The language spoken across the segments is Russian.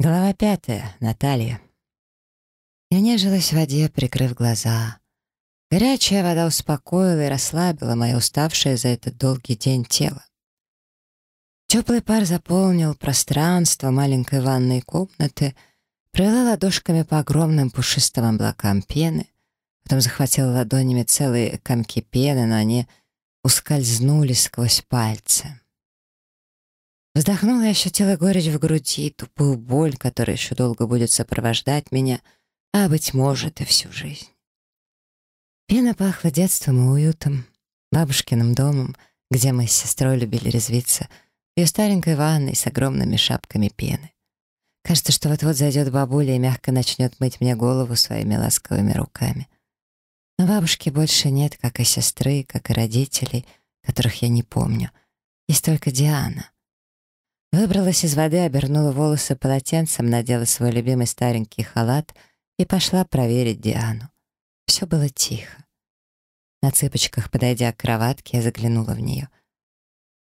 Глава пятая. Наталья. Я нежилась в воде, прикрыв глаза. Горячая вода успокоила и расслабила мое уставшее за этот долгий день тело. Теплый пар заполнил пространство маленькой ванной комнаты, провела ладошками по огромным пушистым облакам пены, потом захватила ладонями целые комки пены, но они ускользнули сквозь пальцы. Вздохнула и ощутила горечь в груди, тупую боль, которая еще долго будет сопровождать меня, а, быть может, и всю жизнь. Пена пахла детством и уютом, бабушкиным домом, где мы с сестрой любили резвиться, ее старенькой ванной с огромными шапками пены. Кажется, что вот-вот зайдет бабуля и мягко начнет мыть мне голову своими ласковыми руками. Но бабушки больше нет, как и сестры, как и родителей, которых я не помню. Есть только Диана — Выбралась из воды, обернула волосы полотенцем, надела свой любимый старенький халат и пошла проверить Диану. Все было тихо. На цыпочках, подойдя к кроватке, я заглянула в нее.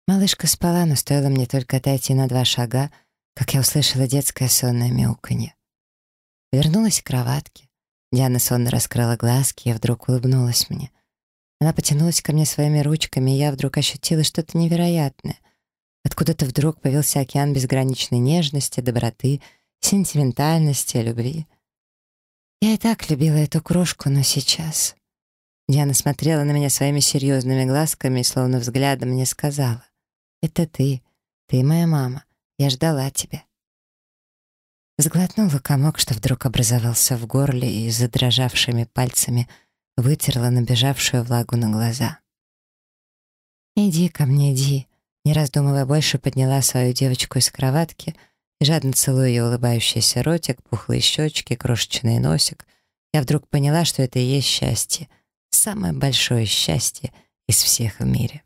Малышка спала, но стоило мне только отойти на два шага, как я услышала детское сонное мяуканье. Вернулась к кроватке. Диана сонно раскрыла глазки и вдруг улыбнулась мне. Она потянулась ко мне своими ручками, и я вдруг ощутила что-то невероятное — Откуда-то вдруг появился океан безграничной нежности, доброты, сентиментальности, любви. Я и так любила эту крошку, но сейчас... Диана смотрела на меня своими серьезными глазками и словно взглядом мне сказала. «Это ты, ты моя мама, я ждала тебя». Сглотнула комок, что вдруг образовался в горле и задрожавшими пальцами вытерла набежавшую влагу на глаза. «Иди ко мне, иди», не раздумывая больше, подняла свою девочку из кроватки и, жадно целуя ее улыбающийся ротик, пухлые щечки, крошечный носик, я вдруг поняла, что это и есть счастье. Самое большое счастье из всех в мире.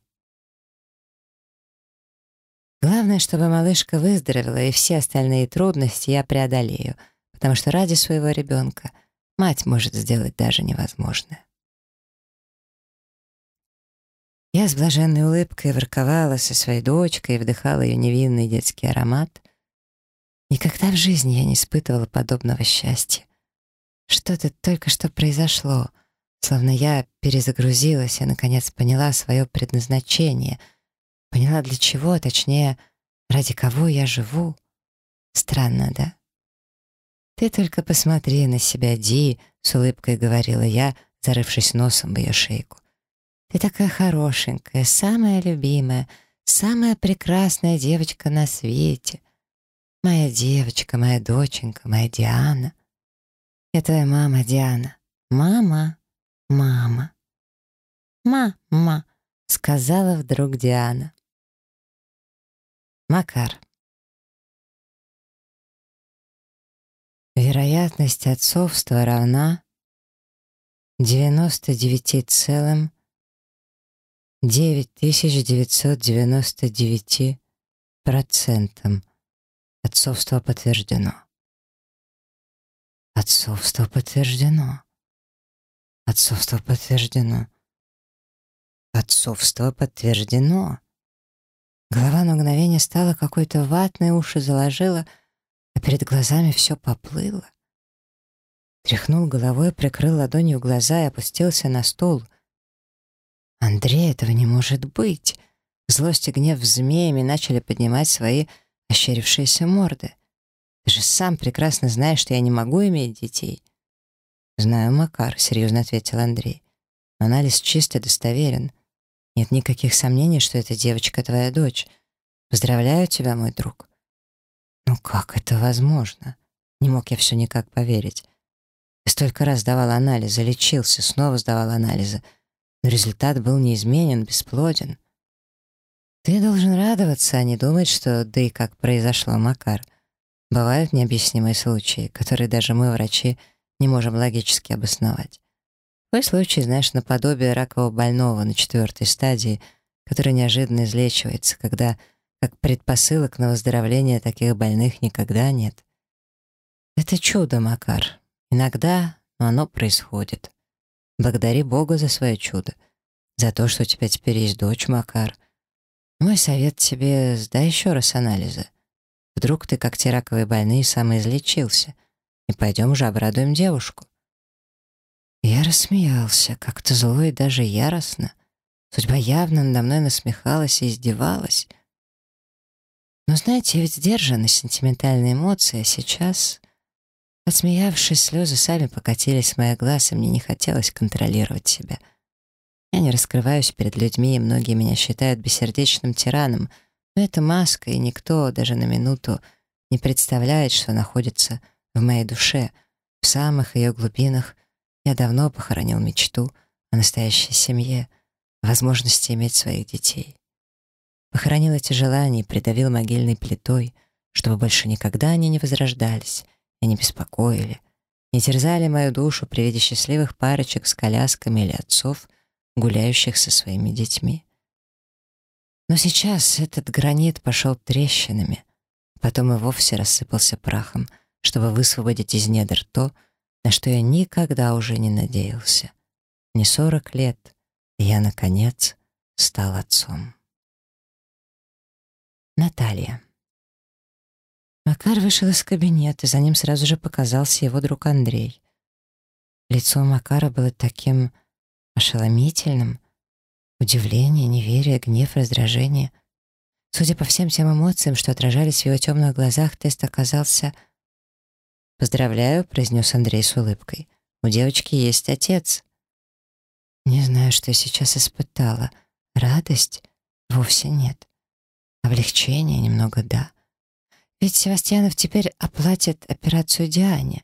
Главное, чтобы малышка выздоровела, и все остальные трудности я преодолею, потому что ради своего ребенка мать может сделать даже невозможное. Я с блаженной улыбкой ворковала со своей дочкой и вдыхала ее невинный детский аромат. Никогда в жизни я не испытывала подобного счастья. Что-то только что произошло, словно я перезагрузилась и, наконец, поняла свое предназначение, поняла для чего, точнее, ради кого я живу. Странно, да? «Ты только посмотри на себя, Ди», — с улыбкой говорила я, зарывшись носом в ее шейку. Ты такая хорошенькая, самая любимая, самая прекрасная девочка на свете. Моя девочка, моя доченька, моя Диана. Я твоя мама, Диана. Мама, мама. «Мама», — сказала вдруг Диана. Макар. Вероятность отцовства равна 99,9 9999 процентам. Отцовство подтверждено. Отцовство подтверждено. Отцовство подтверждено. Отцовство подтверждено. Голова на мгновение стала какой-то ватной, уши заложила, а перед глазами все поплыло. Тряхнул головой, прикрыл ладонью глаза и опустился на стул — Андрей, этого не может быть. Злость и гнев змеями начали поднимать свои ощерившиеся морды. Ты же сам прекрасно знаешь, что я не могу иметь детей. Знаю, Макар, серьезно ответил Андрей. Анализ чисто достоверен. Нет никаких сомнений, что эта девочка твоя дочь. Поздравляю тебя, мой друг. Ну как это возможно? Не мог я все никак поверить. Я столько раз давал анализы, лечился, снова сдавал анализы — но результат был неизменен, бесплоден. Ты должен радоваться, а не думать, что да и как произошло, Макар. Бывают необъяснимые случаи, которые даже мы, врачи, не можем логически обосновать. Твой случай, знаешь, наподобие ракового больного на четвертой стадии, который неожиданно излечивается, когда как предпосылок на выздоровление таких больных никогда нет. Это чудо, Макар. Иногда, но оно происходит. Благодари Бога за свое чудо, за то, что у тебя теперь есть дочь, Макар. Мой совет тебе — сдай еще раз анализы. Вдруг ты, как те раковые больные, самоизлечился. И пойдем уже обрадуем девушку». Я рассмеялся, как-то зло и даже яростно. Судьба явно надо мной насмехалась и издевалась. Но знаете, ведь сдержаны сентиментальные эмоции, а сейчас... Отсмеявшись, слезы сами покатились с моих глаз, и мне не хотелось контролировать себя. Я не раскрываюсь перед людьми, и многие меня считают бессердечным тираном, но это маска, и никто даже на минуту не представляет, что находится в моей душе. В самых ее глубинах я давно похоронил мечту о настоящей семье, возможности иметь своих детей. Похоронил эти желания и придавил могильной плитой, чтобы больше никогда они не возрождались и не беспокоили, не терзали мою душу при виде счастливых парочек с колясками или отцов, гуляющих со своими детьми. Но сейчас этот гранит пошел трещинами, потом и вовсе рассыпался прахом, чтобы высвободить из недр то, на что я никогда уже не надеялся. Не сорок лет, и я, наконец, стал отцом. Наталья. Макар вышел из кабинета, за ним сразу же показался его друг Андрей. Лицо Макара было таким ошеломительным. Удивление, неверие, гнев, раздражение. Судя по всем тем эмоциям, что отражались в его темных глазах, тест оказался... «Поздравляю», — произнес Андрей с улыбкой. «У девочки есть отец». Не знаю, что я сейчас испытала. Радость? Вовсе нет. Облегчение немного да. Ведь Севастьянов теперь оплатит операцию Диане.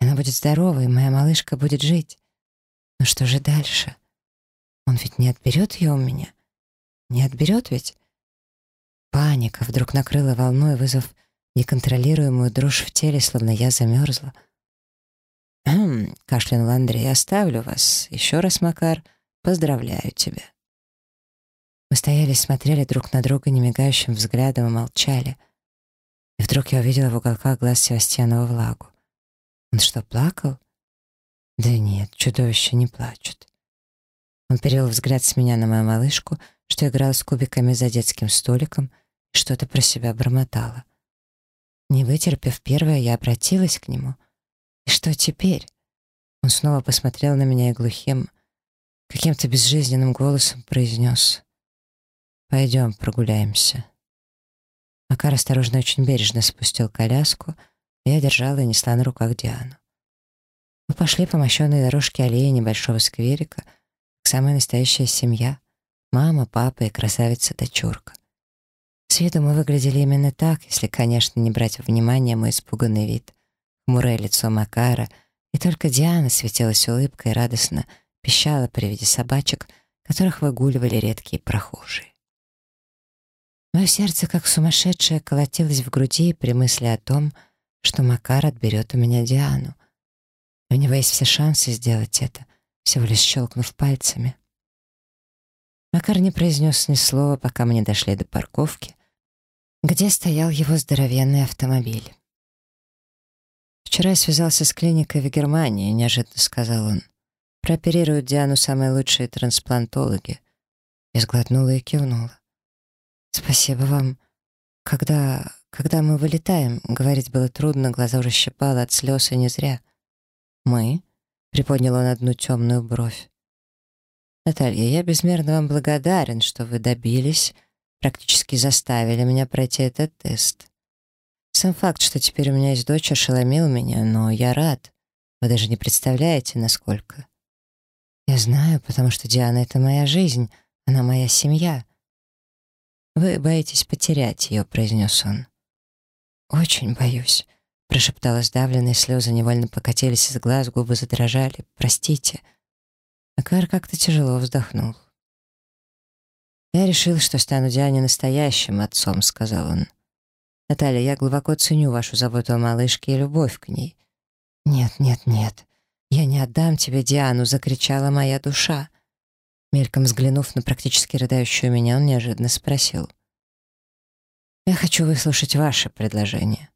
Она будет здорова, и моя малышка будет жить. Но что же дальше? Он ведь не отберет ее у меня? Не отберет ведь? Паника вдруг накрыла волной, вызвав неконтролируемую дрожь в теле, словно я замерзла. «Хм», — кашлянул Андрей, — «оставлю вас. Еще раз, Макар, поздравляю тебя». Мы стояли, смотрели друг на друга немигающим взглядом и молчали — вдруг я увидела в уголках глаз Севастьянова влагу. Он что, плакал? Да нет, чудовища не плачут. Он перевел взгляд с меня на мою малышку, что играла с кубиками за детским столиком и что-то про себя бормотала. Не вытерпев первое, я обратилась к нему. И что теперь? Он снова посмотрел на меня и глухим, каким-то безжизненным голосом произнес «Пойдем прогуляемся». Макар осторожно, очень бережно спустил коляску, я держала и несла на руках Диану. Мы пошли по мощенной дорожке аллеи небольшого скверика, как самая настоящая семья, мама, папа и красавица-дочурка. С виду мы выглядели именно так, если, конечно, не брать во внимание мой испуганный вид, хмурое лицо Макара, и только Диана светилась улыбкой и радостно пищала при виде собачек, которых выгуливали редкие прохожие. Мое сердце, как сумасшедшее, колотилось в груди при мысли о том, что Макар отберет у меня Диану. У него есть все шансы сделать это, всего лишь щелкнув пальцами. Макар не произнес ни слова, пока мы не дошли до парковки, где стоял его здоровенный автомобиль. «Вчера я связался с клиникой в Германии», — неожиданно сказал он. «Прооперируют Диану самые лучшие трансплантологи». Я сглотнула и кивнула. «Спасибо вам. Когда... когда мы вылетаем?» Говорить было трудно, глаза уже щипало от слез, и не зря. «Мы?» — приподнял он одну темную бровь. «Наталья, я безмерно вам благодарен, что вы добились, практически заставили меня пройти этот тест. Сам факт, что теперь у меня есть дочь, ошеломил меня, но я рад. Вы даже не представляете, насколько. Я знаю, потому что Диана — это моя жизнь, она моя семья. «Вы боитесь потерять ее», — произнес он. «Очень боюсь», — прошептала сдавленные слезы невольно покатились из глаз, губы задрожали. «Простите». Акар как-то тяжело вздохнул. «Я решил, что стану Диане настоящим отцом», — сказал он. «Наталья, я глубоко ценю вашу заботу о малышке и любовь к ней». «Нет, нет, нет, я не отдам тебе Диану», — закричала моя душа. Мельком взглянув на практически рыдающую меня, он неожиданно спросил. «Я хочу выслушать ваше предложение».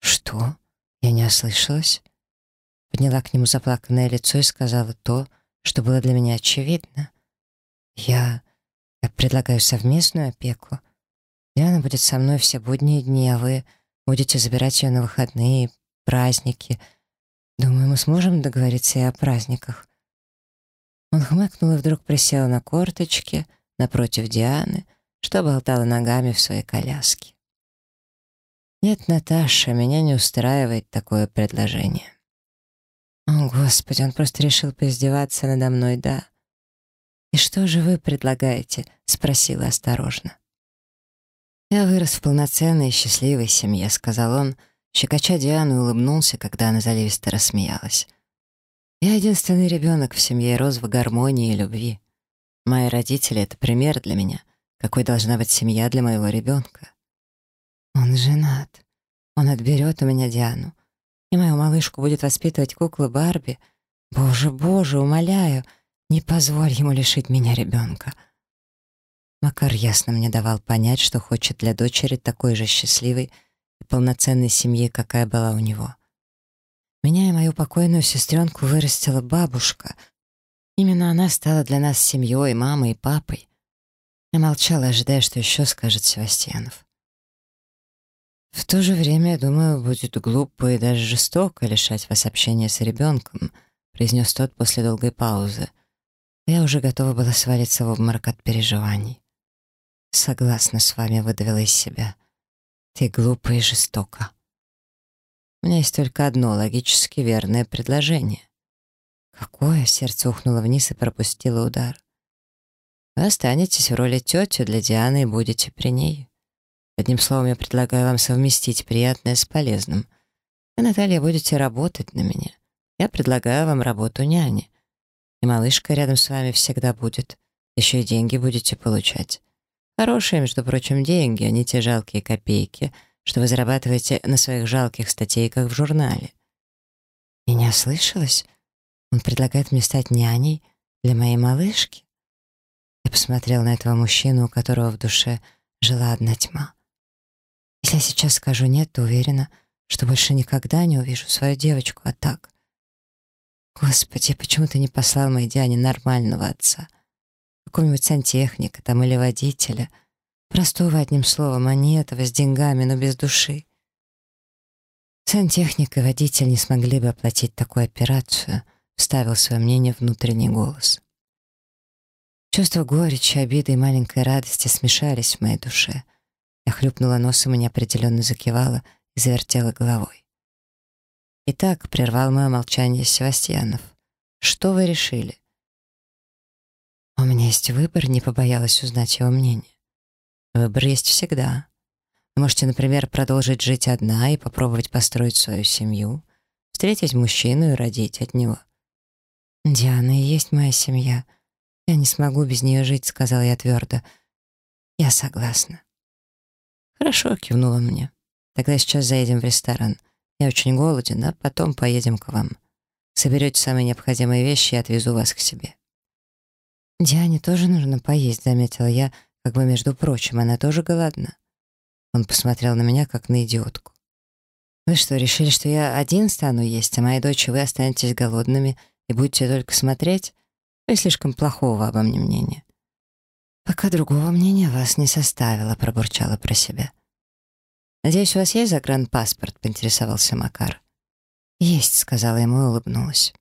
«Что?» Я не ослышалась. Подняла к нему заплаканное лицо и сказала то, что было для меня очевидно. «Я... я предлагаю совместную опеку. Диана будет со мной все будние дни, а вы будете забирать ее на выходные, праздники. Думаю, мы сможем договориться и о праздниках». Он хмыкнул и вдруг присел на корточки напротив Дианы, что болтала ногами в своей коляске. «Нет, Наташа, меня не устраивает такое предложение». «О, Господи, он просто решил поиздеваться надо мной, да?» «И что же вы предлагаете?» — спросила осторожно. «Я вырос в полноценной и счастливой семье», — сказал он, щекоча Диану улыбнулся, когда она заливисто рассмеялась. «Я единственный ребенок в семье рос в гармонии и любви. Мои родители — это пример для меня, какой должна быть семья для моего ребенка. Он женат. Он отберет у меня Диану. И мою малышку будет воспитывать кукла Барби. Боже, боже, умоляю, не позволь ему лишить меня ребенка. Макар ясно мне давал понять, что хочет для дочери такой же счастливой и полноценной семьи, какая была у него. Меня и мою покойную сестренку вырастила бабушка. Именно она стала для нас семьей, мамой и папой. Я молчала, ожидая, что еще скажет Севастьянов. В то же время, я думаю, будет глупо и даже жестоко лишать вас общения с ребенком, произнес тот после долгой паузы. Я уже готова была свалиться в обморок от переживаний. «Согласна с вами», — выдавила из себя. «Ты глупо и жестоко». У меня есть только одно логически верное предложение. Какое? Сердце ухнуло вниз и пропустило удар. Вы останетесь в роли тети для Дианы и будете при ней. Одним словом, я предлагаю вам совместить приятное с полезным. Вы, Наталья, будете работать на меня. Я предлагаю вам работу няни. И малышка рядом с вами всегда будет. Еще и деньги будете получать. Хорошие, между прочим, деньги, а не те жалкие копейки, что вы зарабатываете на своих жалких статейках в журнале. И не ослышалась? Он предлагает мне стать няней для моей малышки? Я посмотрел на этого мужчину, у которого в душе жила одна тьма. Если я сейчас скажу «нет», то уверена, что больше никогда не увижу свою девочку, а так... Господи, почему ты не послал моей Диане нормального отца? Какого-нибудь сантехника там или водителя. Простого, одним словом, не этого, с деньгами, но без души. Сантехник и водитель не смогли бы оплатить такую операцию, вставил свое мнение внутренний голос. Чувства горечи, обиды и маленькой радости смешались в моей душе. Я хлюпнула носом и неопределенно закивала и завертела головой. Итак, прервал мое молчание Севастьянов. Что вы решили? У меня есть выбор, не побоялась узнать его мнение. Выбор есть всегда. Вы можете, например, продолжить жить одна и попробовать построить свою семью, встретить мужчину и родить от него. «Диана и есть моя семья. Я не смогу без нее жить», — сказала я твердо. «Я согласна». «Хорошо», — кивнул он мне. «Тогда сейчас заедем в ресторан. Я очень голоден, а потом поедем к вам. Соберете самые необходимые вещи и отвезу вас к себе». «Диане тоже нужно поесть», — заметила я, как бы между прочим, она тоже голодна. Он посмотрел на меня, как на идиотку. «Вы что, решили, что я один стану есть, а моя дочь и вы останетесь голодными и будете только смотреть? Вы слишком плохого обо мне мнения». «Пока другого мнения вас не составило», — пробурчала про себя. «Надеюсь, у вас есть загранпаспорт?» — поинтересовался Макар. «Есть», — сказала ему и улыбнулась.